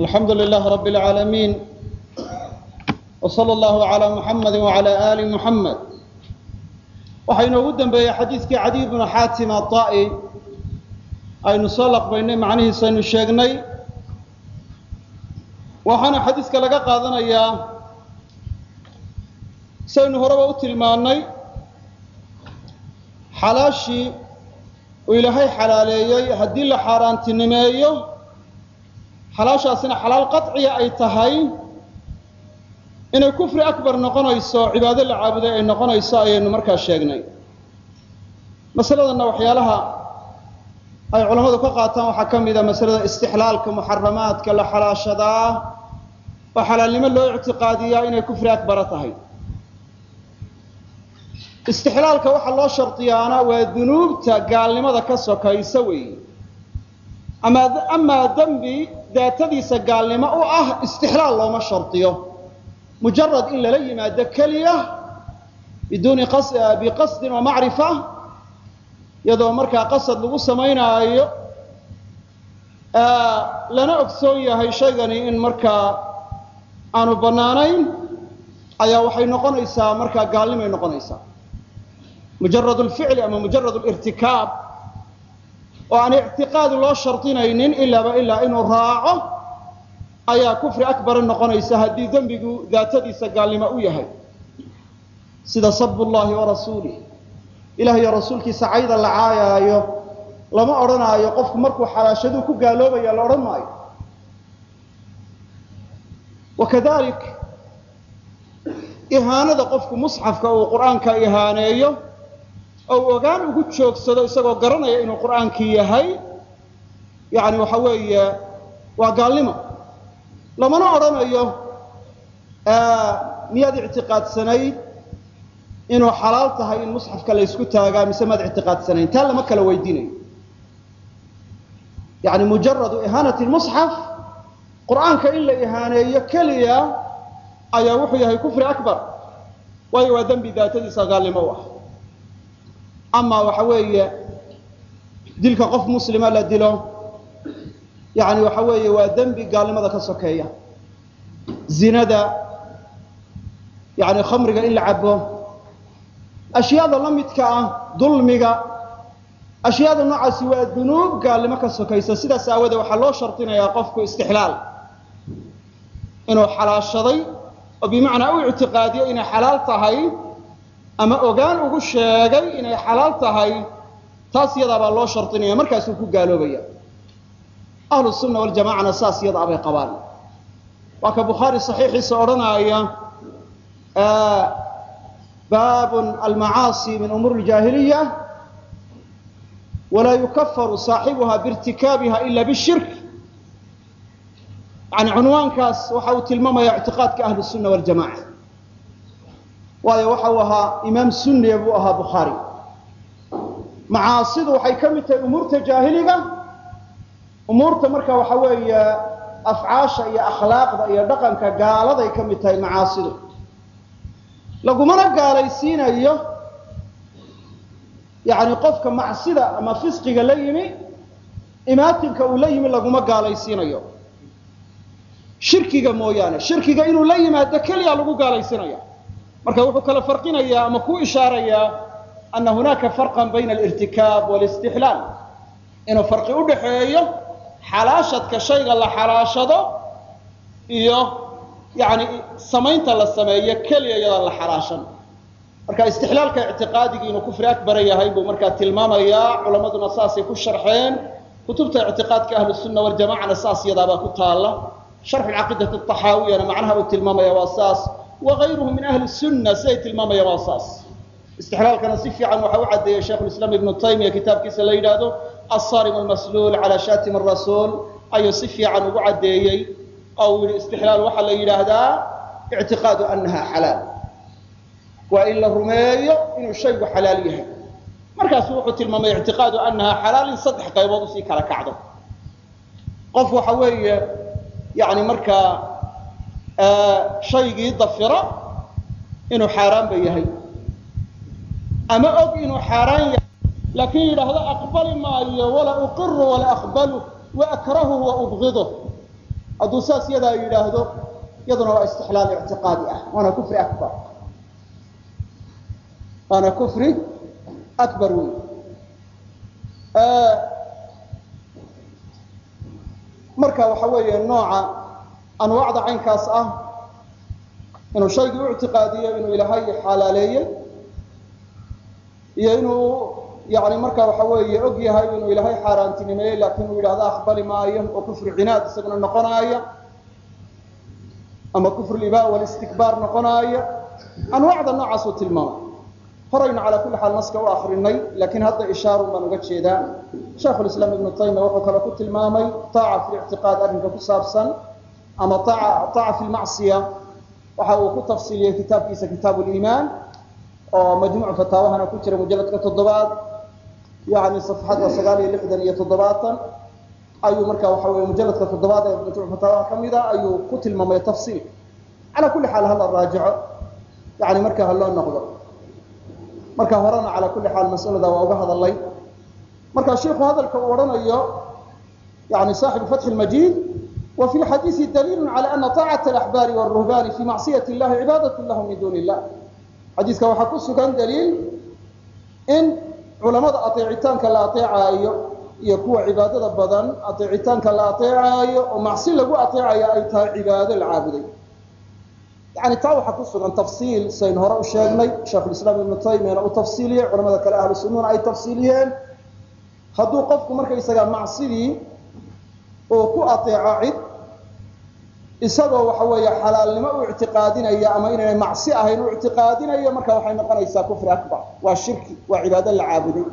alxamdu lilaah rabi اlcaalamiin w sala allahu calaa muxamadi wacalaa aali muxamed waxaa inoogu dembeeyey xadiidkii cadiy bnu xaatim ada'i aynu soo laqbaynay macnihiisa aynu sheegnay. Waxaana xadiidka laga qaadanayaa saynu horeba u tilmaannay xalaashii uu ilaahay xalaaleeyey haddii la xaaraantinimeeyo xalaashaasina xalaal qaطciya ay tahay inay kufri akbar noqonayso cibaado la caabuday ay noqonayso ayaynu markaa sheegnay. Masaladanna waxyaalaha ay culammadu ka qaataan waxaa ka mida masalada istixlaalka muxaramaadka la xalaashadaa oo xalaalnimo loo ictiqaadiyaa inay kufri akbara tahay. Istixlaalka waxaa loo shardiyaana waa dunuubta gaalnimada ka sokaysa weeye. Amaa dembi daatadiisa gaalnimo u ah istixlaal looma shardiyo mujarad in lala yimaado keliya biduuni biqasdin wa macrifa iyadoo markaa qasad lagu samaynaayo lana ogsoon yahay shaygani in markaa aanu bannaanayn ayaa waxay noqonaysaa markaa gaalnimay noqonaysaa. Mujarad lficli ama mujarad lirtikaab oo aan ictiqaad loo shardinaynin ilaaba ilaa inuu raaco ayaa kufri akbara noqonaysa haddii dembigu daatadiisa gaalnimo u yahay. Sida sabu llahi wa rasuulih ilah iyo rasuulkiisa cayda la caayaayo lama odhanaayo qofku markuu xalaashaduu ku gaaloobaya la odhan maayo. Wakadalik ihaanada qofku musxafka uu qur'aanka ihaaneeyo ou ogaan ugu joogsado isagoo garanaya inuu qur'aankii yahay yani waxa weeye waa gaalnimo. Lamana odhanayo miyaad ictiqaadsanayd inuu xalaal tahay in musxafka laysku taagaa mise maad ictiqaadsanayn? Taa lama kala weydiinayo yani mujaradu ihaanati musxaf qur'aanka in la ihaaneeyo keliya ayaa wuxuu yahay kufri akbar. Waayo waa dembi daatadiisa gaalnimo u ah ama waxa weeye dilka qof muslima la dilo yani waxa weeye waa dembi gaalnimada ka sokeeya. Zinada yani khamriga in la cabo ashyaada la midka ah dulmiga. Ashyaada noocaasi waa dunuub gaalnimo ka sokaysa. Sidaas aawadee waxaa loo shardinayaa qofku istixlaal. Inuu xalaashaday oo bimacnaa u ictiqaadiyo inay xalaal tahay ama ogaan ugu sheegay inay xalaal tahay taas yadaabaa loo shardinaya markaasuu ku gaaloobaya. Ahlu sunna waljamacana saas yada abay qabaan. Waa ka bukhaari saxiixiisa odhanaaya baabun almacaasi min umuuri ljaahiliya walaa yukafaru saaxibuha biirtikaabiha ila bishirk. Yani cunwaankaas waxa uu tilmaamaya ictiqaadka ahlu sunna waljamaca waayo waxa uu ahaa imaam sunniya buu ahaa bukhaari macaasidu waxay ka mid tahay umuurta jaahiliga umuurta marka waxa weeye afcaasha iyo akhlaaqda iyo dhaqanka gaaladay ka mid tahay macaasidu. Lagumana gaalaysiinayo yani qofka macsida ama fisqiga la yimi imaatinka uu la yimi laguma gaalaysiinayo. Shirkiga mooyaane shirkiga inuu la yimaado keliya lagu gaalaysiinaya marka wuxuu kala farqinayaa ama ku ishaarayaa ana hunaaka farqan bayna alirtikaab waalistixlaal inuu farqi u dhaxeeyo xalaashadka shayga la xalaashado iyo yani samaynta la sameeyo keliya iyadaan la xalaashan. Marka istixlaalka ictiqaadigii inuu kufri akbara yahay buu markaa tilmaamayaa culammaduna saasay ku sharxeen kutubta ictiqaadka ahlu sunna waljamacana saas yadaabaa ku taalla. Sharxu caqiidati axaawiyana macnaha uu tilmaamaya waa saas wagayruhu min ahli sunna siday tilmaamayaan waa saas. Istixlaalkana si fiican waxa u caddeeyey sheikhulislaam ibnu taymiya kitaabkiisa la yidhaahdo assarim almasluul calaa shatim arasuul ayuu si fiican ugu caddeeyey oo uu yihi istixlaal waxaa la yidhaahdaa ictiqaadu annaha xalaal. Waa in la rumeeyo inuu shaygu xalaal yahay. Markaasu wuxuu tilmaamay ictiqaadu annaha xalaal in saddex qaybood u sii kala kacdo. Qof waxa weeye yani markaa shaygii dafira inuu xaaraanba yahay. Ama og inuu xaaraan yahay laakiin yidhaahdo aqbali maayo walaa uqiru walaa aqbalu wa akrahuhu wa ubgiduh hadduu saas yadaa yidhaahdo iyaduna waa istixlaal ictiqaadi ah waana kufri akbar. Waana kufri akbar wey marka waxa weeye nooca anwaacda caynkaas ah inuu shaygii u ictiqaadiyo inuu ilaahay xalaaleeyey iyo inuu yani marka waxa weeye og yahay inuu ilaahay xaaraantinimeeyey laakiin uu yidhahdo aqbali maayo oo kufri cinaad isaguna noqonaaya ama kufr liba walistikbaar noqonaaya anwaacda noocaasuu tilmaamay. Horaynu calaa kulli xaal naska u akrinay laakiin hadda ishaarun baan uga jeedaa shaikhulislaam ibnu taymiya wuxuu kale ku tilmaamay taaca fi lictiqaad arrinka ku saabsan ama taaca fi lmacsiya waxa uu ku tafsiiliyey kitaabkiisa kitaabu liimaan oo majmuuc fataawahana ku jira mujalladka toddobaad yani safxadda sagaal iyo lixdan iyo toddobaatan. Ayuu marka waxa wey mujalladka toddobaad ee majmuuc fataawaha ka mida ayuu ku tilmaamay tafsiil. Calaa kulli xaal hala raajico. Yani marka ha loo noqdo. Marka horena calaa kulli xaal masalada waa uga hadalay marka shiiku hadalka uu odhanayo yani saaxibu fatxi lmajiid fi lxadiisi daliilu cala ana taacata alaxbaari wاruhbaani fi macsiyati illahi cibaadat lahu min duuni illah xadiiska waxaa ku sugan daliil in culamada ateecitaanka la ateecaayo iyo kuwa cibaadada badan ateecitaanka la ateecaayo oo macsi lagu ateecayo ay tahay cibaado la caabuday yani taa waxaa ku sugan tafsiil saynu hore u sheegnay sheikhulislaam ibnu taymiyana u tafsiiliyey culamada kale ahlu sunnuna ay tafsiiliyeen hadduu qofku markaysaga macsidii uu ku ateeco cid isagoo waxa weeye xalaalnimo u ictiqaadinaya ama inaynay macsi ahayn u ictiqaadinayo marka waxay noqonaysaa kufri akbar. Waa shirki waa cibaado la caabuday.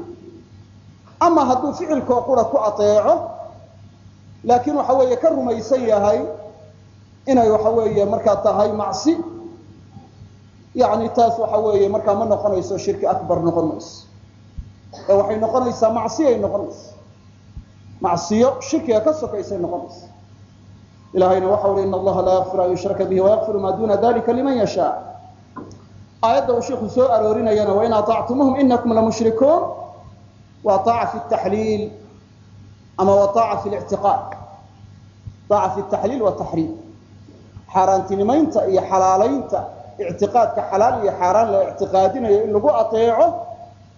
Ama hadduu ficilkoo qura ku ateeco laakiin waxa weeye ka rumaysan yahay inay waxa weeye markaa tahay macsi yani taas waxa weeye markaa ma noqonayso shirki akbar noqon mayso. Ee waxay noqonaysaa macsiyay noqonaysa macsiyo shirkiga ka sokaysay noqonaysa ilahayna waxa uhi in allaha laa yakfir an yushraka bihi wayakfiru maa duna dalika liman yashaa aayadda uu shiiku soo aroorinayana wain aطactumuhum inakum lamushrikuun waa fi taxliil ama aaca fi lictiqaad aaca fi taxliil wataxriim xaaraantinimaynta iyo xalaalaynta ictiqaadka xalaal iyo xaaraan la ictiqaadinayo in lagu ateeco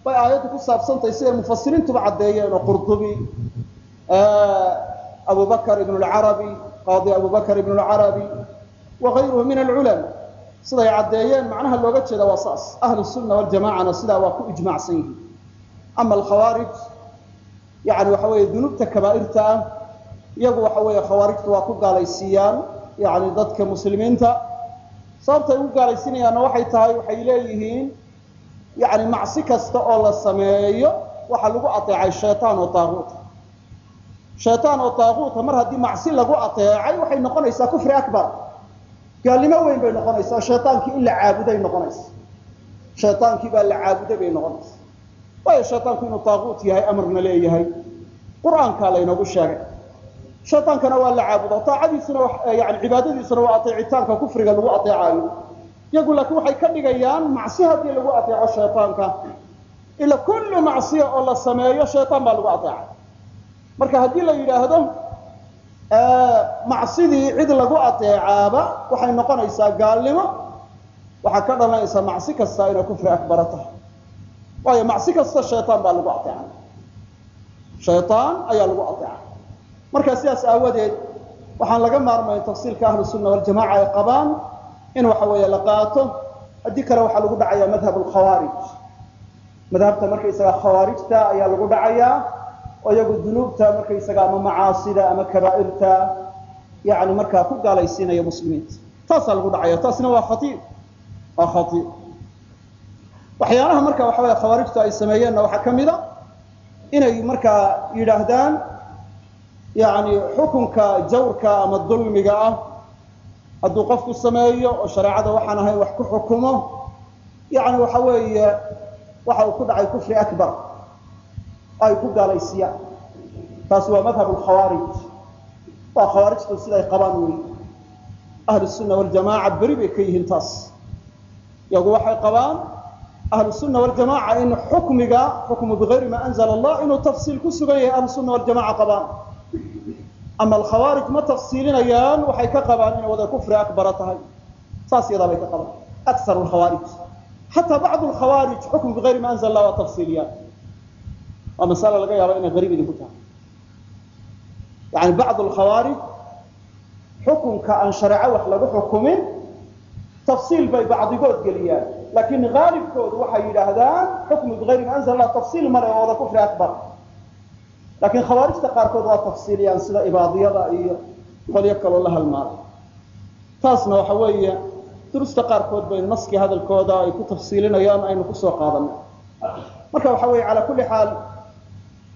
bay aayaddu ku saabsantahay siday mufasiriintuba caddeeyeen oo qurdubi abu bakr ibn lcarabi qaadi abu bakr ibn lcarabi wakayruhu min alculama siday caddeeyeen macnaha looga jeeda waa saas ahlu sunna waljamacana sidaa waa ku ijmaacsan yihiin ama alkhawaarij yani waxa weeye dunuubta kabaa'irta ah iyagu waxa weeye khawaarijtu waa ku gaalaysiiyaan yani dadka muslimiinta sababtay ugu gaalaysiinayaanna waxay tahay waxay leeyihiin yani macsi kasta oo la sameeyo waxaa lagu ateecay shaytaan oo taaguuta shaytaan oo taaguuta mar haddii macsi lagu ateecay waxay noqonaysaa kufri akbar. Gaalnimo weyn bay noqonaysaa shaytaankii in la caabuday noqonaysa shaytaankii baa la caabuday bay noqonaysa waayo shaytaanku inuu taaguut yahay amarna leeyahay. Qur'aankaa laynoogu sheegay. Shaytaankana waa la caabuda taacadiisuna yani cibaadadiisuna waa ateecitaanka kufriga lagu ateecayo. Iyagu laakiin waxay ka dhigayaan macsi haddii lagu ateeco shaytaanka. Ila kullu macsiya oo la sameeyo shaytaan baa lagu ateecay marka haddii la yidhaahdo macsidii cid lagu ateecaaba waxay noqonaysaa gaalnimo waxaa ka dhalanaysaa macsi kasta inay kufri akbara tahay. Waayo macsi kasta shaytaan baa lagu ateecay shaytaan ayaa lagu ateecay marka sidaas aawadeed waxaan laga maarmayn tafsiilka ahlu sunna waljamaca ay qabaan in waxa weeye la qaato. Haddii kale waxaa lagu dhacayaa madhab alkhawaarij madhabta markaysaga khawaarijta ayaa lagu dhacayaa oo iyagu dunuubta markaysaga ama macaasida ama kabaa'irta yani markaa ku gaalaysiinaya muslimiinta. Taasaa lagu dhacaya taasina waa khaiir waa khaiir waxyaalaha marka waxa weye khawaarijtu ay sameeyeenna waxaa ka mid a inay markaa yidhaahdaan yani xukunka jawrka ama dulmiga ah. Hadduu qofku sameeyo oo shareecada waxaan ahayn wax ku xukumo yani waxa weeye waxa uu ku dhacay kufri akbar ay ku gaalaysiiyaan taasi waa madhab lkhawaarij waa khawaarijtu siday qabaan wey ahlu sunna waljamaca beri bay ka yihiin taas. Iyagu waxay qabaan ahlu sunna waljamaca in xukmiga xukmu bigayri ma anzla allah inuu tafsiil ku sugan yahay ahlu sunna waljamaca qabaan. Ama alkhawaarij ma tafsiilinayaan waxay ka qabaan inay wada kufri akbara tahay. Saas yadaa bay ka qabaan. Akar alkhawaarij xataa bacdu alkhawaarij xukm bigayri ma anzal allah waa tafsiiliyaan waa masale laga yaabo inay gariib idinku tahay. Yani bacdu alkhawaarij xukunka aan shareeco wax lagu xukumin tafsiil bay bacdigood geliyaan. Laakiin haalibkoodu waxay yidhaahdaan xukmu bigayri ma anzal allah tafsiil male oo kufri akbar. Laakiin khawaarijta qaarkood waa tafsiiliyaan sida ibaadiyada iyo qolyo kaloo la halmaalay taasna waxa weeye durusta qaarkood baynu naskii hadalkooda ay ku tafsiilinayaan aynu ku soo qaadanay marka waxa weeye calaa kulli xaal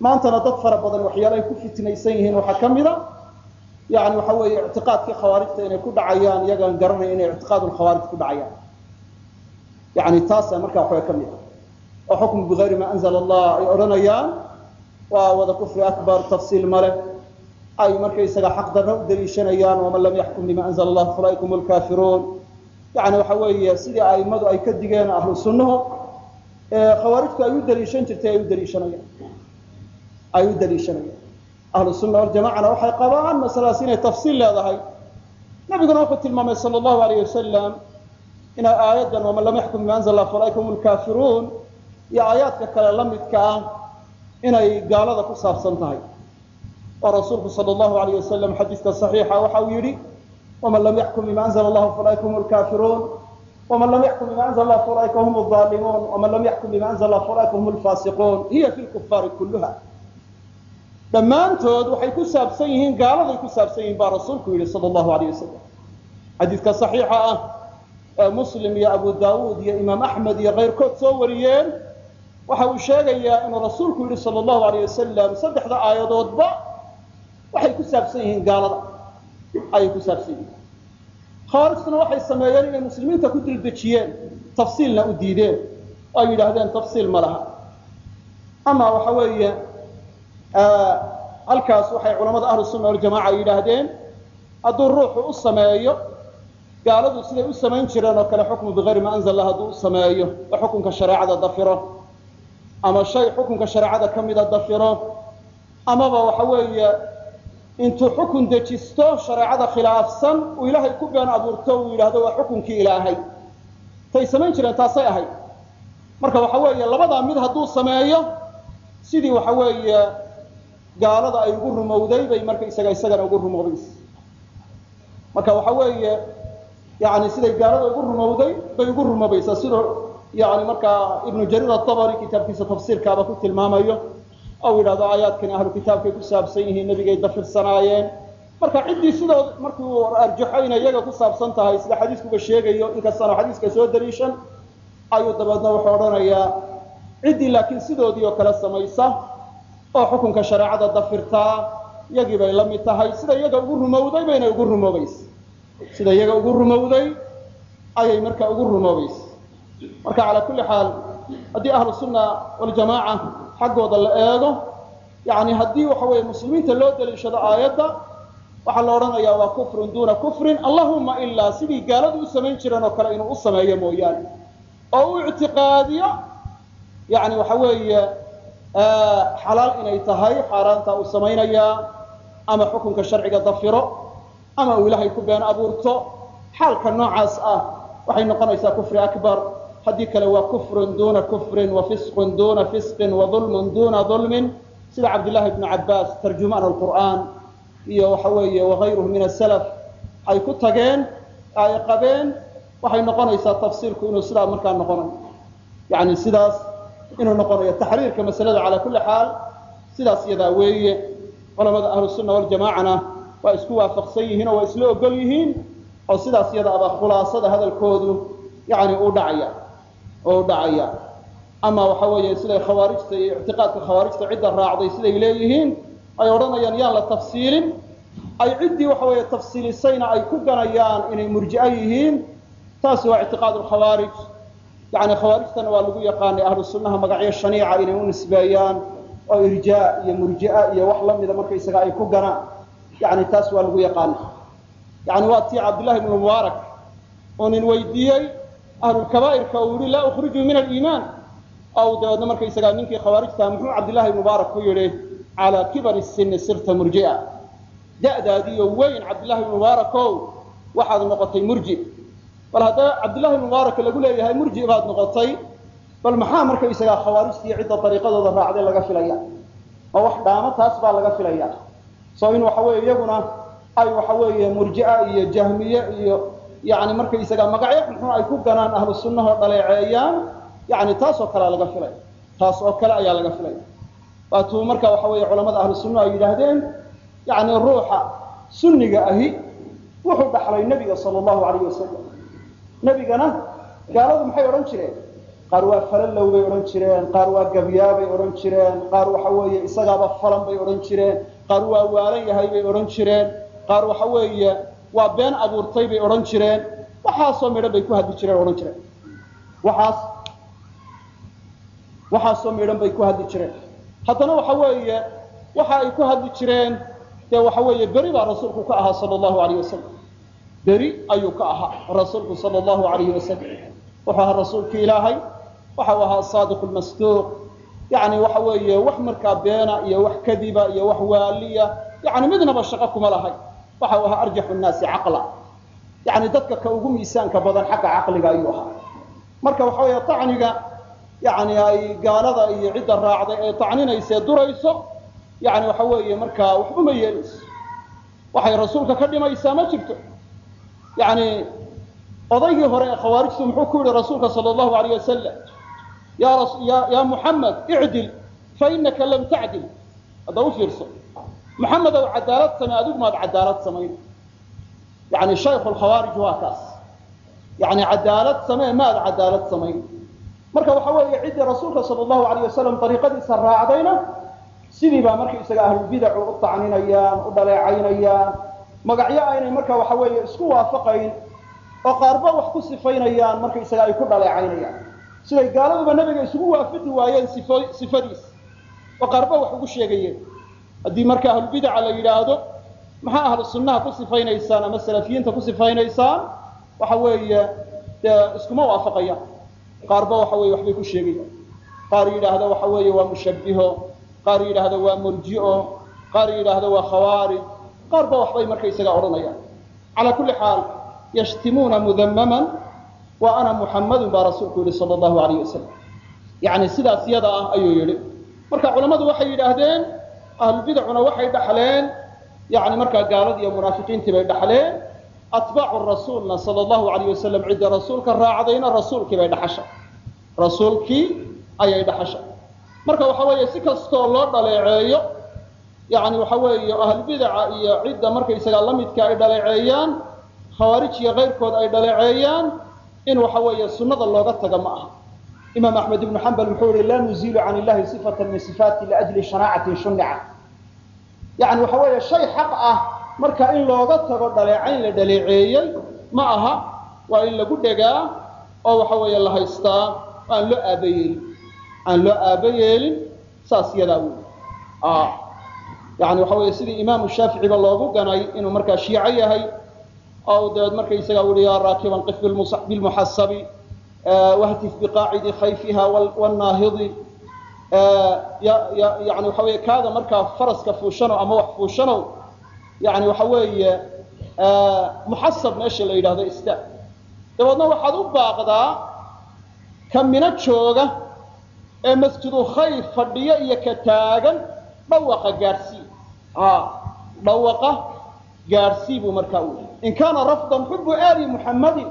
maantana dad fara badan waxyaala ku fitnaysan yihiin waxaa ka mida yani waxa weeye ictiqaadkii khawaarijta inay ku dhacayaan iyagaan garanay inay ictiqaadulkhawaarij ku dhacayaan. Yani taasa markaa waxaa ka mid ah oo xukmu bigayri ma anzala allah ay odhanayaan waa wada kufri akbar tafsiil male ay markaysaga xaq darro u daliishanayaan waman lam yaxkum bima anzala allah faulaaika hum lkaafiruun yani waxa weeye sidii aimadu ay ka digeen ahlu sunnuhu ay u daliishan jirtay ay u daliishanayaan ay u daliishanayaan ahlu sunna waljamacana waxay qabaan masaladaas inay tafsiil leedahay. Nabiguna wuxuu tilmaamay sala allahu alayh wasalam inay aayaddan waman lam yaxkum bima anzala allah faulaaika hum lkaafiruun iyo aayaadka kale la midka ah inay gaalada ku saabsan tahay. Oo rasuulku sal allahu alayh wasalam xadiiska saxiixa waxa uu yidhi waman lam yaxkum bima anzla allahu faulaaika hum lkaafiruun waman lam yaxkum bima anzla allah faulaaika hum aalimuun waman lam yaxkum bima anzla allah faulaaika hum lfaasiquun hiya fi lkufaari kulluha dhammaantood waxay ku saabsan yihiin gaaladay ku saabsan yihiin baa rasuulku yidhi sal allahu alayh wasalam xadiiska saxiixa ah ee muslim iyo abu daawuud iyo imaam axmed iyo kayrkood soo wariyeen waxa uu sheegayaa inuu rasuulku yidhi sal allahu alayh wasalam saddexda aayadoodba waxay ku saabsan yihiin gaalada. Ayay ku saabsan yihiin. Khawaarijtuna waxay sameeyeen inay muslimiinta ku dildejiyeen tafsiilna u diideen oo ay yidhaahdeen tafsiil ma laha. Ama waxa weeye halkaas waxay culamada ahlu sunna waljamaca yidhaahdeen hadduu ruuxu u sameeyo gaaladu siday u samayn jireen oo kale xukmu bigayri ma anzal lah hadduu u sameeyo oo xukunka shareecada dafiro ama shay xukunka shareecada ka mida dafiro amaba waxa weeye intuu xukun dejisto shareecada khilaafsan uu ilaahay ku been abuurto uu yidhaahdo waa xukunkii ilaahay. Tay samayn jireen taasay ahayd. Marka waxa weeye labadaa mid hadduu sameeyo sidii waxa weeye gaalada ay ugu rumowday bay marka isaga isagana ugu rumoobaysa marka waxa weeye yani siday gaalada ugu rumowday bay ugu rumoobaysaa siduu yani markaa ibnu jariir atabari kitaabkiisa tafsiirkaaba ku tilmaamayo ou yidhahdo aayaadkani ahlu kitaabkay ku saabsan yihiin nebigay dafirsanaayeen marka ciddii sidood markuu arjaxo inay iyaga ku saabsan tahay sida xadiiskuba sheegayo inkastaanu xadiiska soo daliishan ayuu dabeedna wuxuu odhanayaa ciddii laakiin sidoodii oo kale samaysa oo xukunka shareecada dafirtaa iyagii bay la mid tahay. Sida iyaga ugu rumowday bayna ugu rumoobaysa sida iyaga ugu rumowday ayay marka ugu rumoobaysa marka calaa kulli xaal haddii ahlu sunna waljamaaca xaggooda la eego yani haddii waxa weeye muslimiinta loo daliishado aayadda waxaa la odhanayaa waa kufrun duuna kufrin. Allahuma ilaa sidii gaaladu u samayn jireen oo kale inuu u sameeyo mooyaane. Oo u ictiqaadiyo yani waxa weeye xalaal inay tahay xaaraanta uu samaynayaa ama xukunka sharciga dafiro ama uu ilaahay ku been abuurto xaalka noocaas ah waxay noqonaysaa kufri akbar. Haddii kale waa kufrun duuna kufrin wa fisqun duuna fisqin wa dulmun duuna dulmin. Sida cabdillahi bnu cabbaas tarjumaan alqur'aan iyo waxa weeye wagayruhu min asalaf ay ku tageen ay qabeen waxay noqonaysaa tafsiirku inuu sidaa markaa noqonayo yani sidaas inuu noqonayo taxriirka masalada calaa kulli xaal sidaas iyadaa weeye culamada ahlu sunna waljamaacana waa isku waafaqsan yihiin waa isla ogol yihiin oo sidaas iyada khulaasada hadalkoodu yani u dhacaya oo dhacaya. Ama waxa weeye siday khawaarijta iyo ictiqaadka khawaarijta cidda raacday siday leeyihiin ay odhanayaan yaan la tafsiilin. Ay ciddii waxa weeye tafsiilisayna ay ku ganayaan inay murji'o yihiin taasi waa ictiqaad lkhawaarij yani khawaarijtana waa lagu yaqaanay ahlu sunnaha magacyo shaniica inay u nisbeeyaan oo irjaa iyo murji'a iyo wax lamida markaysaga ay ku ganaan yani taas waa lagu yaqaana yani waa tii cabdillahi ibnu mubaarak oo nin weydiiyey ahlulkabaa'irka uu yihi laa ukhriju min aliimaan. Ou dabeedna markaysagaa ninkii khawaarijtaha muxuu cabdillahi mubaarak ku yidhi calaa kibari sini sirta murji'a. Da'daadiiyo weyn cabdillahi ibn mubaarakow waxaad noqotay murji bal haddaba cabdillahi ibn mubaarak lagu leeyahay murji baad noqotay bal maxaa markaysagaa khawaarijtiiyo cidda dariiqadooda raacday laga filaya? Ma wax dhaamo taas baa laga filaya. Soo in waxa weeye iyaguna ay waxa weeye murji'a iyo jahmiye iyo yani markaysaga magacyo xunxun ay ku ganaan ahlu sunnahoo dhaleeceeyaan yani taas oo kalea laga filaya. Taas oo kale ayaa laga filaya. Waatuu marka waxa weeye culamada ahlu sunna ay yidhaahdeen yani ruuxa sunniga ahi wuxuu dhaxlay nebiga sala allahu alayh wasalam nebigana gaaladu maxay odhan jireen? Qaar waa falalow bay odhan jireen qaar waa gabyaabay odhan jireen qaar waxa weeye isagaaba falan bay odhan jireen qaar waa waalan yahay bay odhan jireen qaar waxa weeye waa been abuurtay bay odhan jireen. Waxaasoo midhan bay ku hadli jireen odhan jireen. Waxaas waxaasoo midhan bay ku hadli jireen. Haddana waxa weeye waxa ay ku hadli jireen dee waxa weeye beri baa rasuulku ka ahaa sala allahu alayh wasalam beri ayuu ka ahaa rasuulku sala allahu alayhi wasalam wuxuu ahaa rasuulki ilaahay waxa ahaa saadiq lmasduuq yani waxa weeye wax markaa beena iyo wax kadiba iyo wax waaliya yani midnaba shaqo kuma lahay. Waxa ahaa arjaxu nnaasi caqla. Yani dadka ka ugu miisaanka badan xagga caqliga ayuu ahaa. Marka waxa weeye tacniga yani ay gaalada iyo cidda raacday ee tacninayse durayso yani waxa weeye markaa waxba yeelayso waxay rasuulka ka dhimaysaa ma jirto yani odaygii hore ee khawaarijtu muxuu ku yihi rasuulka sal allahu alayh wasalam ya muxamed icdil fainaka lam tacdil hadda u fiirso muxamedow cadaalad samey adigu cadaalad samayn yani shaykhu lkhawaarij waa kaas. Yani cadaalad samee maad cadaalad samayn marka waxa weeye ciddii rasuulka sal allahu alayh wasalam dariiqadiisa raacdayna sidii baa markaysaga ahlulbidacu u tacninayaan u dhaleecaynayaan magacyo aynay marka waxa weeye isku waafaqayn oo qaarba wax ku sifaynayaan markaysaga ay ku dhaleecaynayaan. Siday gaaladuba nebiga isugu waafaqi waayeen sifadiis oo qaarba wax ugu sheegayeen. Haddii marka ahlulbidaca la yidhaahdo maxaa ahlu ku sifaynaysaan ama salafiyiinta ku sifaynaysaan? Waxa weeye dee iskuma waafaqayaan. Qaarba waxa weye waxbay ku sheegayaan. Qaar yidhaahda waxa weeye waa mushabbiho. Qaar yidhaahda waa murji'o. Qaar yidhaahda waa khawaarij qaarba waxbay markaysaga odhanayaan. Calaa kulli xaal yashtimuuna mudammaman wa ana muxammadun baa rasuulku yihi sala allahu alayh wasalam yani sidaas yada ah ayuu yidhi. Marka culammadu waxay yidhaahdeen ahlubidacuna waxay dhaxleen yani markaa gaaladii iyo munaafiqiintii bay dhaxleen atbaacu rasuulna sala allahu alayh wasalam cidda rasuulka raacdayna rasuulkii bay dhaxasha. Rasuulkii ayay dhaxasha. Marka waxa weeye si kastoo loo dhaleeceeyo yani waxa weeye ahlbidaca iyo cidda markaysaga la midka ay dhaleeceeyaan khawaarij iyo keyrkood ay dhaleeceeyaan in waxa weeye sunnada looga taga ma aha. Imaam axmed ibnu xambal muxuu yihi laa nuziilu can illahi sifata min sifaati liajli shanaacatin shunica. Yani waxa weeye shay xaq ah marka in looga tago dhaleecayn la dhaleeceeyey ma aha waa in lagu dhegaa oo waxa weeye la haystaa aan loo aabayeelin. Aan loo aaba yeelin saas yadaa wy yani waxa weeye sidii imaamu shaaficiba loogu ganay inuu markaa shiico yahay oo dabeed markaysaga uhi yaa raakiban qif bilmuxasabi wahtif biqaacidi khayfiha wnaahidi yani waxa weeye kaaga markaa faraska fuushanow ama wax fuushanow yani waxa weeye muxasab meesha la yidhahdo ista. Dabeedna waxaad u baaqdaa ka mino jooga ee masjidu khayr fadhiyo iyo ka taagan dhawaqa gaadhsii dhawaqa gaadhsii buu markaa u in kaana rafdan xubu ali muxammadin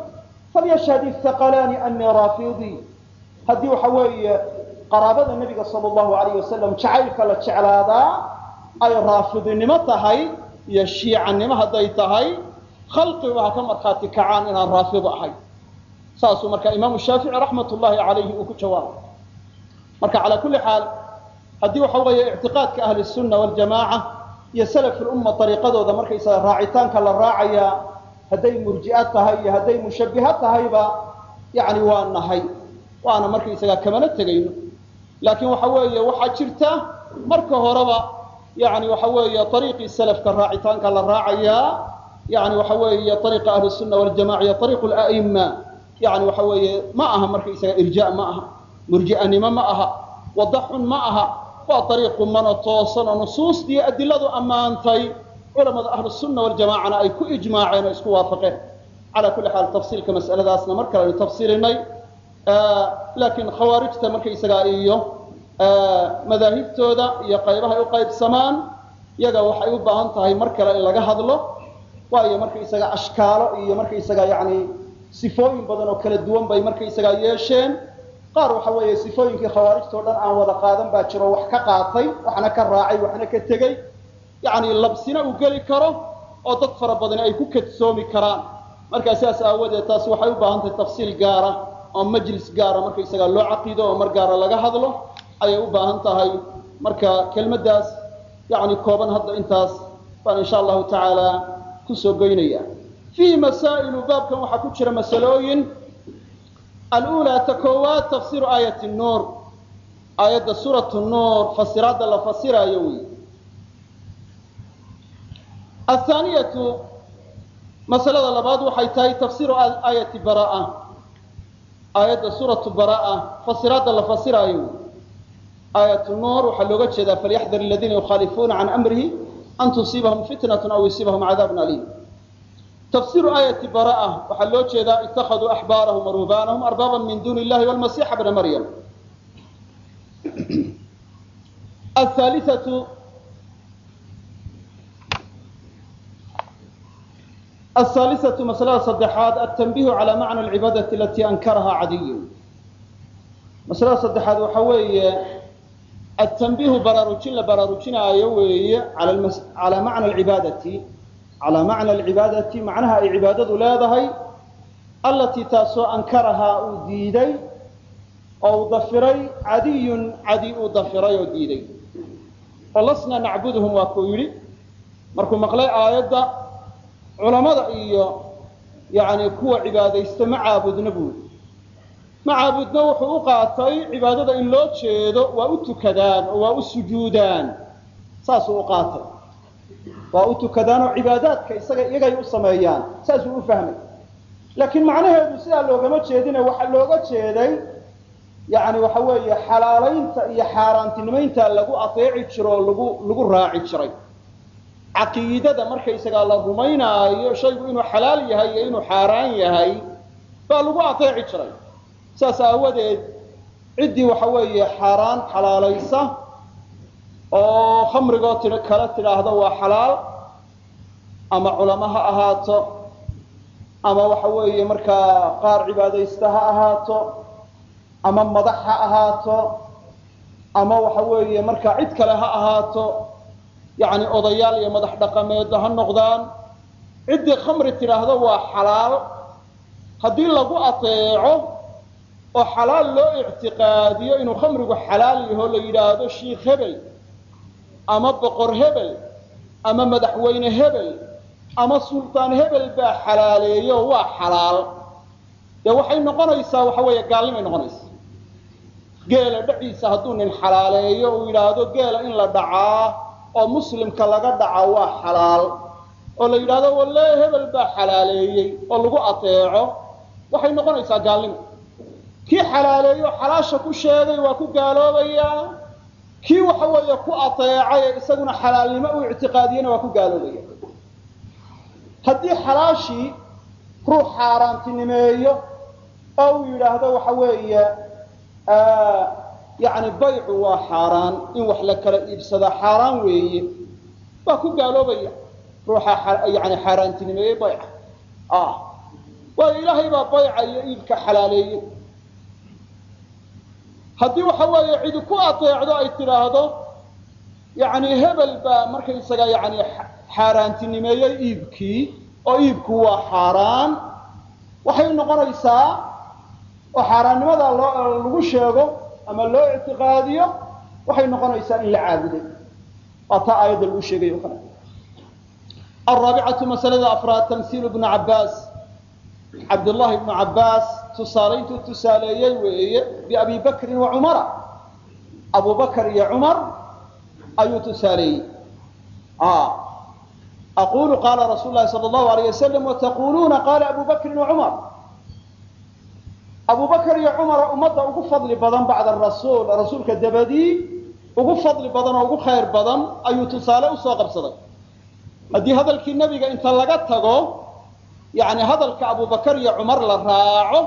falyashhad ihaqalaani anii raafidii haddii waxa weeye qaraabada nebiga sala allahu alayh wasalam jacaylka la jeclaadaa ay raafidinimo tahay iyo shiicanimo hadday tahay khalqiba ha ka markhaati kacaan inaan raafido ahay. Saasuu marka imaamu shaafici raxmat ullahi calayhi uu ku jawaabay. Marka calaa kulli xaal haddii waxa weeye ictiqaadka ahli waljamaaca iyo salafulumma ariiqadooda markaysaga raacitaanka la raacayaa hadday murji'a tahay iyo hadday mushabbiha tahayba yani waa nahay waana markaysaga kamana tegayno. Laakiin waxa weeye waxaa jirta marka horeba yani waxa weeye ariiqii salafka raacitaanka la raacayaa yani waxa weeye ariiqa ahli sunna waljamaca iyo ariiqu la'ima yani waxa weeye ma aha markaysaga irja ma aha murji'animo ma aha wada xun ma aha waa ariiq qumano toosan oo nusuustii adiladu ammaantay. Culamada ahlusunna waljamacana ay ku ijmaaceen oo isku waafaqeen. Calaa kulli xaal tafsiilka mas'aladaasna mar kale aynu tafsiilinay. Laakiin khawaarijta markaysagaa iyo madaahibtooda iyo qaybahay u qaybsamaan yaga waxay u baahan tahay mar kale in laga hadlo. Waayo markaysaga ashkaalo iyo markaysaga yani sifooyin badan oo kala duwan bay markaysagaa yeesheen qaar waxa weeye sifooyinkii khawaarijtao dhan aan wada qaadan baa jiro wax ka qaatay waxna ka raacay waxna ka tegey yani labsina uu geli karo oo dad fara badani ay ku kadsoomi karaan. Markaa sidaas aawadeed taasi waxay u baahan tahay tafsiil gaara oo majlis gaara markaysagaa loo caqiido oo mar gaara laga hadlo ayay u baahan tahay. Marka kelmaddaas yani kooban hadda intaas baan insha allahu tacaala ku soo goynaya. Fiihi masaa'ilu baabkan waxaa ku jira masalooyin alulaa ta koowaad tafsiru aayati nuur. Aayadda suuratu nuur fasiraadda la fasiraayo wey athaaniyatu masalada labaad waxay tahay tafsiru aayati baraa aayadda suuratu baraa fasiraadda la fasiraayo wey aayatu nuur waxaa looga jeedaa falyaxdar aladiina yukhaalifuuna can amrihi an tusiibahum fitnat aw yusiibahum cadaabun aliim tafsiru aayati baraa waxaa loo jeedaa ittakhaduu axbaarahum waruhbaanahum arbaaban min duuni illahi walmasiixa bna maryam ahaaliatu ahaalisatu masalada saddexaad altanbihu calaa macna alcibaadati alatii ankaraha cadiyun masalada saddexaad waxa weeye atanbihu baraarujin la baraarujinaayo weeye calaa macna alcibaadati calaa macna alcibaadati macnaha ay cibaadadu leedahay allatii taasoo ankarahaa uu diiday oo uu dafiray cadiyun cadi uu dafiray oo diiday. Oo nacbuduhum waa kuu yidhi. Markuu maqlay aayadda culammada iyo yani kuwa cibaadaysta ma caabudna buuri ma caabudna wuxuu u qaatay cibaadada in loo jeedo waa u tukadaan oo waa u sujuudaan. Saasuu u qaatay waa u tukadaan oo cibaadaadka isaga iyagay u sameeyaan saasuu u fahmay. Laakiin macnaheedu sidaa loogama jeedine waxaa looga jeeday yani waxa weeye xalaalaynta iyo xaaraantinimaynta lagu ateeci jiro oo lagu lagu raaci jiray. Caqiidada markaysagaa la rumaynaayo shaygu inuu xalaal yahay iyo inuu xaaraan yahay baa lagu ateeci jiray. Saas aawadeed ciddii waxa weeye xaaraan xalaalaysa oo khamrigoo ti kala tidhaahdo waa xalaal ama culamo ha ahaato ama waxa weeye markaa qaar cibaadaysta ha ahaato ama madax ha ahaato ama waxa weeye markaa cid kale ha ahaato yani odayaal iyo madax dhaqameedda ha noqdaan ciddii khamri tidhaahdo waa xalaal. Haddii lagu ateeco oo xalaal loo ictiqaadiyo inuu khamrigu xalaal yaho la yidhaahdo shiikh hebel ama boqor hebel ama madaxweyne hebel ama sultaan hebel baa xalaaleeyo waa xalaal. Dee waxay noqonaysaa waxa weeye gaalnimay noqonaysaa. Geela dhexdiisa hadduu nin xalaaleeyo uu yidhaahdo geela in la dhacaa oo muslimka laga dhaca waa xalaal. Oo la yidhaahdo walle hebel baa xalaaleeyey oo lagu ateeco waxay noqonaysaa gaalnimo. Kii xalaaleeyo xalaasha ku sheegay waa ku gaaloobayaa kii waxa weeye ku ateecay ee isaguna xalaalnimo u ictiqaadiyena waa ku gaaloobaya haddii xalaashii ruux xaaraantinimeeyo oo uu yidhaahdo waxa weeye yani baycu waa xaaraan in wax la kala iibsadaa xaaraan weeye waa ku gaaloobaya ruuxa yani xaaraantinimeeyey bayca. Waayo ilaahay baa bayca iyo iibka xalaaleeyey haddii waxa weeye cidi ku ateecdo ay tidhaahdo yani hebel baa markaysaga yani xaaraantinimeeyey iibkii oo iibku waa xaaraan waxay noqonaysaa oo xaaraannimada lagu sheego ama loo ictiqaadiyo waxay noqonaysaa in la caabuday. Waa taa aayadda lagu sheegay o kale. Araabicatu masalada afraad tamhiilu bnu cabbaas. Cabdullahi bnu cabbaas tusaalayntuu tusaaleeyey weeye biabi bakrin wa cumara abu bakr iyo cumar ayuu tusaaleeyey. Aqulu qaala rasuul lahi sal allahu alayh wasalam wataquluuna qaala abu bakrin wa cumar. Iyo cumara ummadda ugu fadli badan bacda rasuul rasuulka dabadii ugu fadli badan oo ugu khayr badan ayuu tusaale u soo qabsaday. Haddii hadalkii nebiga inta laga tago yani hadalka abubakar iyo cumar la raaco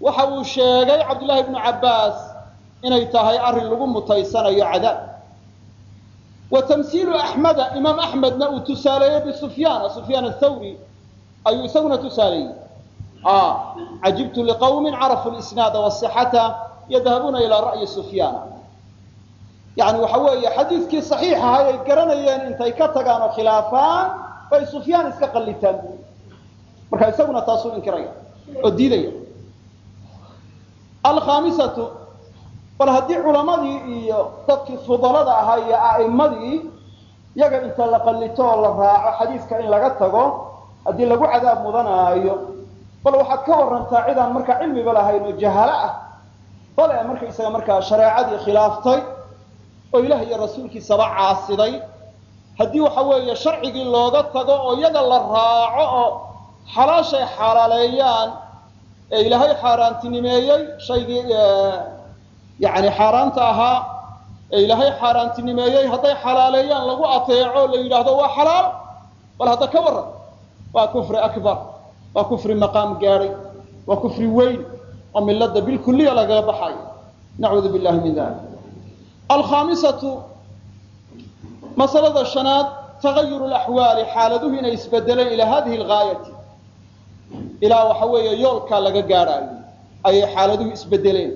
waxa uu sheegay cabdullaahi bnu cabbaas inay tahay arrin lagu mutaysanayo cadaab. Wa tamsiilu axmeda imaam axmedna uu tusaaleeyey bisufyaana sufyaan athawri ayuu isaguna tusaaleeyey. Cajibtu liqawmin carafu lisnaada wasixata yadhabuuna ilaa ra'yi sufyaana yani waxa weeye xadiidkii saxiix ahay ay garanayeen intay ka tagaan oo khilaafaan bay sufyaan iska qallitaan marka isaguna taasuu inkiraya oo diidaya alkhaamisatu bal haddii culamadii iyo dadkii fudalada ahaa iyo a'immadii yaga inta la qallito oo la raaco xadiidka in laga tago haddii lagu cadaab mudanaayo bal waxaad ka warantaa cidaan markaa cilmiba lahayn oo jahaalo ah. Bale markaysaga markaa shareecadii khilaaftay oo ilaah iyo rasuulkiisaba caasiday haddii waxa weeye sharcigii looga tago oo iyaga la raaco oo xalaashay xalaaleeyaan ee ilaahay xaaraantinimeeyey shaygii yani xaaraanta ahaa ee ilaahay xaaraantinimeeyey hadday xalaaleeyaan lagu ateeco la yidhaahdo waa xalaal bal hadda ka warran waa kufri akbar waa kufri maqaam gaadhay waa kufri weyn oo milada bilkuliya lagaga baxayo. Nacuudu billahi min dalik alkhaamisatu masalada shanaad tagayur laxwaali xaaladuhu inay isbedeleen ilaa hadihi algaayati ilaa waxa weeye yoolkaa laga gaadhaayo ayay xaaladuhu isbedeleen.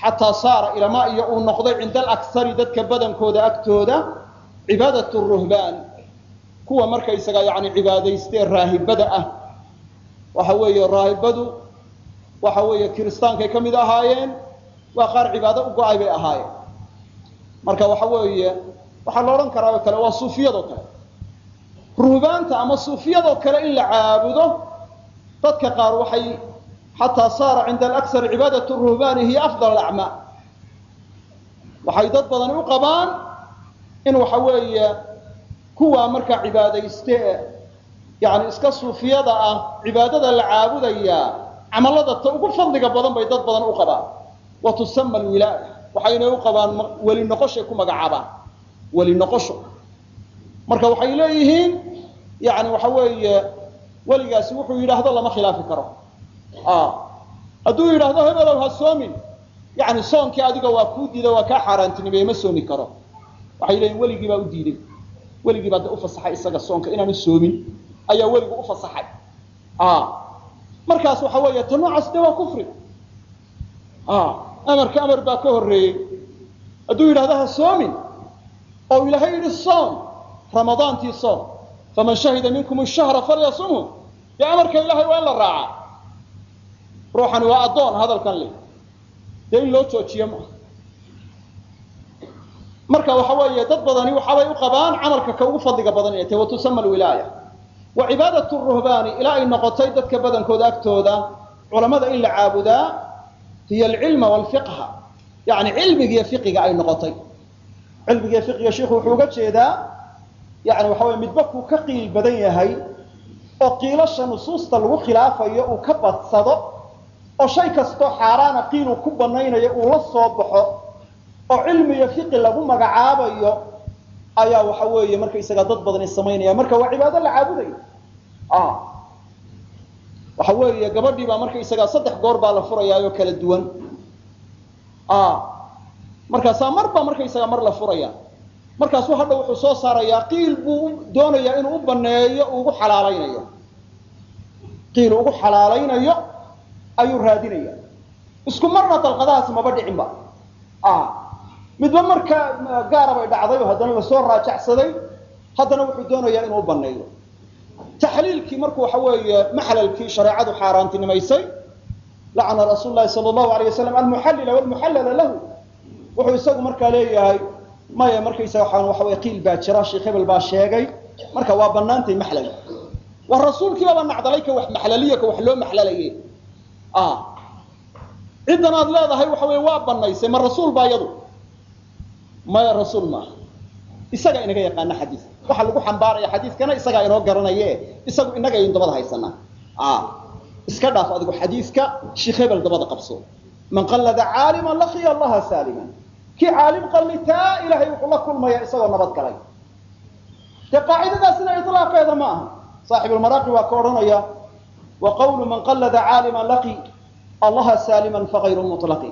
Xataa saara ilamaa iyo uu noqday cinda alaksari dadka badankooda agtooda cibaadat ruhbaan kuwa markaysaga yani cibaadaystee raahibada ah. Waxa weeye raahibadu waxa weeye kiristaankay ka mid ahaayeen waa qaar cibaado u go'ay bay ahaayeen. Marka waxa weeye waxaa la odhan karaa oo kale waa suufiyadoo kale. Ruhbaanta ama suufiyadoo kale in la caabudo dadka qaar waxay xataa saara cinda alaksar cibaadat ruhbaani hiya afdal alacmaal waxay dad badani u qabaan in waxa weeye kuwaa markaa cibaadayste yani iska suufiyada ah cibaadada la caabudayaa camalada ta ugu fadliga badan bay dad badan u qabaan. Wa tusama alwilaaya. Waxaynay u qabaan weli noqoshay ku magacaabaan weli noqosho. Marka waxay leeyihiin yani waxa weeye weligaasi wuxuu yidhaahdo lama khilaafi karo. Hadduu yidhaahdo hebelow ha soomin yani soonkii adiga waa kuu diida waa kaa xaaraantinimeeye ma soomi karo. Waxay leeyihiin weligii baa u diiday. Weligii baa de ufasaxay isaga soonka inaanu soomin. Ayaa weligu ufasaxay markaas waxa weeye ta noocaas de waa kufri. Amarka amar baa ka horreeyey. Hadduu yidhahdo ha soomin oo ilaahay yidhi soom ramadaantii soom faman shahida minkum shahra falyasumhu dee amarka ilahay waa in la raaca ruuxani waa addoon hadalkan le dee in loo joojiyo maaha marka waxa weeye dad badani waxaabay u qabaan camalka ka ugu fadliga badan inay tahy wa tusama alwilaaya wa cibaadat ruhbaani ilaa ay noqotay dadka badankooda agtooda culamada in la caabudaa hiya alcilma walfiqha yani cilmigiiyo fiqiga ay noqotay cilmigiiyo fiqiga shiku wuxuu uga jeedaa yani waxa weye midba kuu ka qiil badan yahay oo qiilasha nusuusta lagu khilaafayo uu ka badsado oo shay kastoo xaaraana qiiluu ku banaynayo uu la soo baxo oo cilmi iyo fiqi lagu magacaabayo ayaa waxa weeye markaysaga dad badani samaynaya marka waa cibaado la caabudayo waxa weeye gabadhii baa markaysaga saddex goor baa la furayaayoo kala duwan. Markaasaa mar baa markaysaga mar la furaya markaasuu hadha wuxuu soo saarayaa qiil buu doonayaa inuu u baneeyo ugu xalaalaynayo. Qiil ugu xalaalaynayo ayuu raadinaya isku marna dalqadahaas maba dhicinba. Midba marka gaara bay dhacday oo haddana la soo raajacsaday haddana wuxuu doonayaa inuu u baneeyo taxliilkii markuu waxa weeye maxlalkii shareecadu xaaraantinimaysay lacana rasuul lahi sal alayh wasalam almuxallila walmuxallala lahu wuxuu isagu markaa leeyahay maya markaysaga waxaan waxa wey qiil baa jira sheekh hebel baa sheegay. Marka waa banaantay maxlal. Waa rasuulkiibaba nacdalay wax maxlaliyo ka wax loo maxlalaye ciddan aad leedahay waxa wey waa banaysay ma rasuul baa iyadu maya rasuul maaha isaga inaga yaqaana xadiiska waxa lagu xambaaraya xadiiskana isagaa inoo garanaye. Isagu inaga aynu dabada haysanaa iska dhaaf adigu xadiiska sheekh hebel dabada qabso. Man qallada caaliman laqiya allaha saaliman kii caalim qallitaa ilahay wuxuu la kulmaya isagoo nabad galay. Dee qaacidadaasina ilaaqeeda ma aha. Saaxibulmaraaqi waa ka odhanaya wa qawlu man qallada caaliman laqi allaha saaliman fagayru mutlaqi.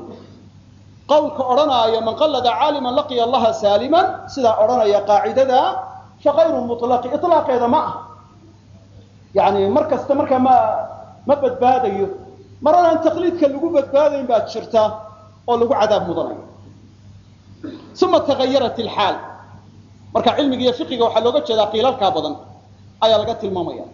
Qawlka odhanaaya man qallada caaliman laqiya allaha saaliman sidaa odhanaya qaacidada fagayru mutlaqi. Ilaaqeeda ma aha. Yani mar kasta ma ma badbaadayo. Maranaan taqliidka lagu badbaadayn baad jirta oo lagu cadaab mudanayo uma tagayarat ilxaal marka cilmiga iyo fiqiga waxaa looga jeedaa qiilalkaa badan ayaa laga tilmaamaya.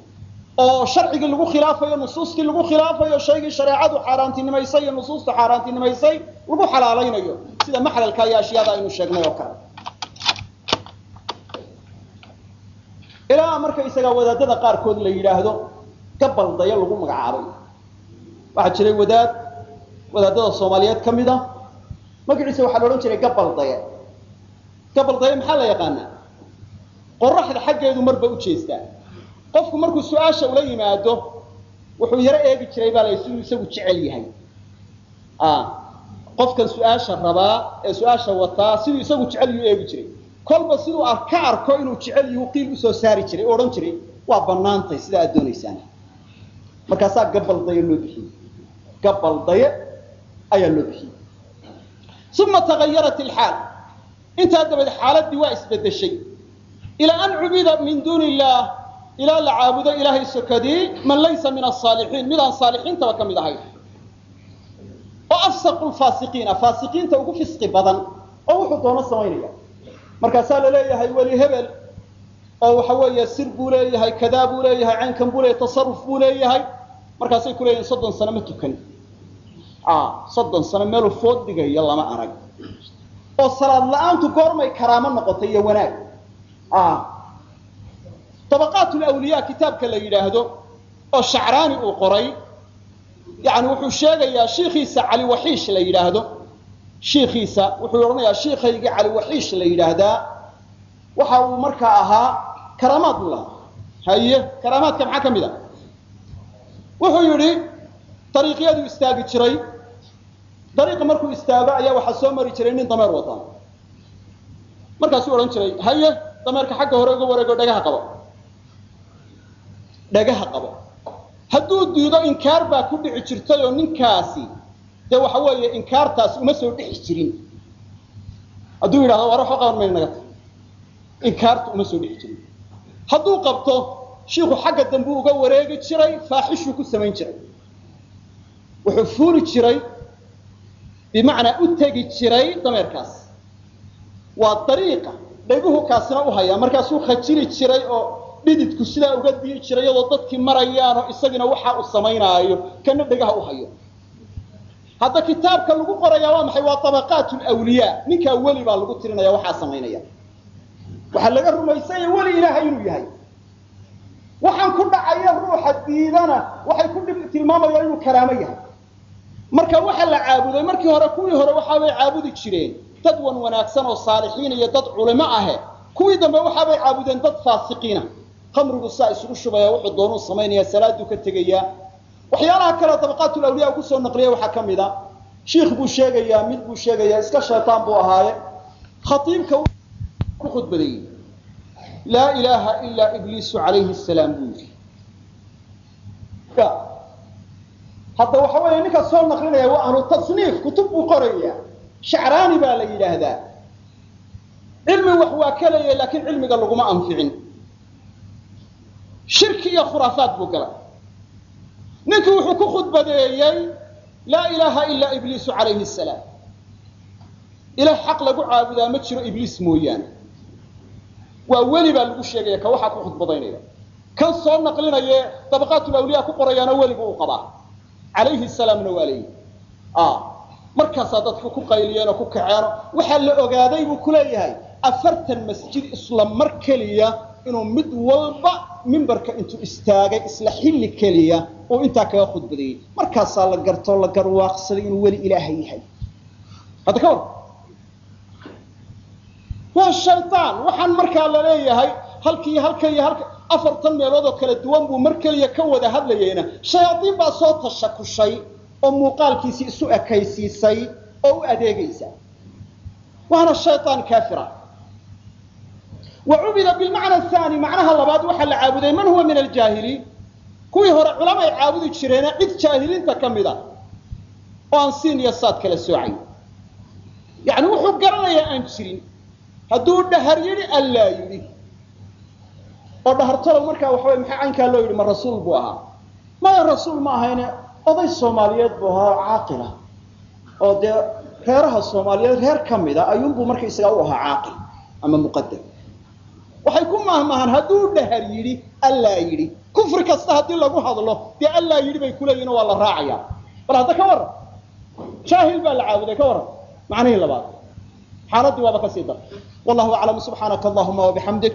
Oo sharcigii lagu khilaafayo nusuustii lagu khilaafayo shaygii shareecadu xaaraantinimaysay iyo nusuusta xaaraantinimaysay lagu xalaalaynayo. Sida maxlalka iyo ashyaada aynu sheegnay oo kale. Ilaa markaysagaa wadaadada qaarkood la yidhaahdo gabaldaya lagu magacaabay. Waxaa jiray wadaad wadaadada soomaaliyeed ka mid a magaciisa waxaa la odhan jiray gabaldaye gabaldaye maxaa la yaqaanaa? Qoraxda xaggeedu marba u jeestaa. Qofku markuu su'aasha ula yimaado wuxuu yaro eegi jiray baa la isagu jecel yahay. Qofkan su'aasha rabaa ee su'aasha wataa siduu isagu jecel yuu eegi jiray. Kolba siduu ka arko inuu jecel yuhu qiil u soo saari jiray oo odhan jiray waa banaantay sidaa aad doonaysaan. Markaasaa gabaldaye loo bixiyey. Gabaldaye ayaa loo bixiyey uma tagayarat ilxaal intaa dabadeed xaaladii waa isbedeshay ilaa an cubida min duuni illaah ilaa la caabudo ilaahay sokadii man laysa min asaalixiin midaan saalixiintaba ka mid ahayn oo afsaqu lfaasiqiina faasiqiinta ugu fisqi badan oo wuxuu doono samaynaya markaasaa la leeyahay weli hebel oo waxa weeye sir buu leeyahay kadaa buu leeyahay caynkan buu leeyahay tasaruf buu leeyahay markaasay ku leeyihiin soddon sano ma tukan soddon sano meeluu food dhigayo lama arag. Oo salaad la'aantu goormay karaamo noqotay iyo wanaag. Dabaqaat lawliya kitaabka la yidhaahdo oo shacraani uu qoray yani wuxuu sheegayaa shiikhiisa cali waxiish la yidhaahdo. Shiikhiisa wuxuu odhanayaa shiikaygii cali waxiish la yidhaahdaa. Waxa uu markaa ahaa karaamaad buu lahaa haye karaamaadka maxaa ka mid a wuxuu yidhi dariiqyaduu istaagi jiray dariiqa markuu istaago ayaa waxaa soo mari jiray nin dameer wata markaasuu odhan jiray haye dameerka xagga hore uga wareego dhagaha qabo. Dhagaha qabo. Hadduu diido inkaar baa ku dhici jirtay oo ninkaasi dee waxa weeye inkaartaasi uma soo dhexi jirin. Hadduu yidhahdo war qaban mayna naga. Ta inkaarta uma soo dhexi jirin. Hadduu qabto shiiku xagga dambe uga wareegi jiray faaxishuu ku samayn jiray. Wuxuu fuuli jiray bimacnaa u tegi jiray dameerkaas waa dariiqa dhaguhu kaasina u hayaa markaasuu khajili jiray oo dhididku sidaa uga dii jiray iyadoo dadkii marayaanoo isagina waxa uu samaynaayo kana dhegaha u hayo hadda kitaabka lagu qorayaa waa maxay waa tabaqaat lwliyaa ninkaa weli baa lagu tirinaya waxaa samaynaya waxaa laga rumaysanya weli ilaahay inuu yahay waxaan ku dhacaya ruuxa diidana waxay ku tilmaamayaan inuu karaamo yahay marka waxa la caabuday markii hore kuwii hore waxaabay caabudi jireen. Dad wan wanaagsan oo saalixiin iyo dad culimo ahe. Kuwii dambe waxaabay caabudeen dad faasiqiina. Khamrigu saa isugu shubaya wuxuu doonuu samaynaya salaaduu ka tegaya waxyaalaha kale dabaqaatul awliya ku soo naqliya waxaa ka mid a shiikh buu sheegayaa mid buu sheegayaa iska shaytaan buu ahaaye. Khatiibka ku khudbadeeyey laa ilaaha ilaa ibliisu calayhi salaam buu yidhi hadda waxa weeye ninka soo naqlinaya waa ahlu tasniif kutub buu qoraya. Shacraani baa la yidhaahdaa. Cilmi wax waa ka leeyahay laakiin cilmiga laguma anficin. Shirki iyo khuraafaad buu galay. Ninkii wuxuu ku khudbadeeyey laa ilaaha ilaa ibliisu calayhi salaam. Ilaah xaq lagu caabudaa ma jiro ibliis mooyaane. Waa weli baa lagu sheegaya ka waxaa ku khudbadaynaya kan soo naqlinaye dabaqaatul awliya ku qorayaana weligu uu qabaa calayhi salaamna waa leeyihi markaasaa dadku ku qayliyeen oo ku kaceeno waxaa la ogaaday buu ku leeyahay afartan masjid isla mar keliya inuu mid walba mimbarka intuu istaagay isla xilli keliya uu intaa kaga khudbadeeyey markaasaa la gartoo la garwaaqsaday inuu weli ilaaha yahay. Hadda ka war waa shaytaan. Waxaan markaa la leeyahay halkii halka iyo halka afartan meelood oo kala duwan buu mar keliya ka wada hadlayeyna. Shayaadiin baa soo tashakushay oo muuqaalkiisii isu ekaysiisay oo u adeegaysa. Waana shayaan kaafira. Wa cubida bilmacna athani macnaha labaad waxaa la caabuday man huwa min aljaahiliin kuwii hore culamay caabudi jireene cid jaahiliinta ka mida. Oo aan siin iyo saad kala soocay. Yacni wuxuu garanayaa aan jirin. Hadduu dhahar yidhi allaa yidhi oo dhahartalow markaa waxa weye maxaa caynkaa loo yidhi? Ma rasuul buu ahaa. Maya rasuul ma ahayne oday soomaaliyeed buu ahaa caaqila oo dee reeraha soomaaliyeed reer ka mida ayuunbuu markaysagaa u ahaa caaqil ama muqadam waxay ku mahmahaan hadduu dhahar yidhi allaa yidhi. Kufri kasta haddii lagu hadlo dee allaa yidhi bay kuleeyihin waa la raacayaa bal hadda ka warran jaahil baa la caabuday ka warran macnihii labaad. Xaaladdii waaba ka sii dar wallahu aclam subxaanaka allahuma wabixamdik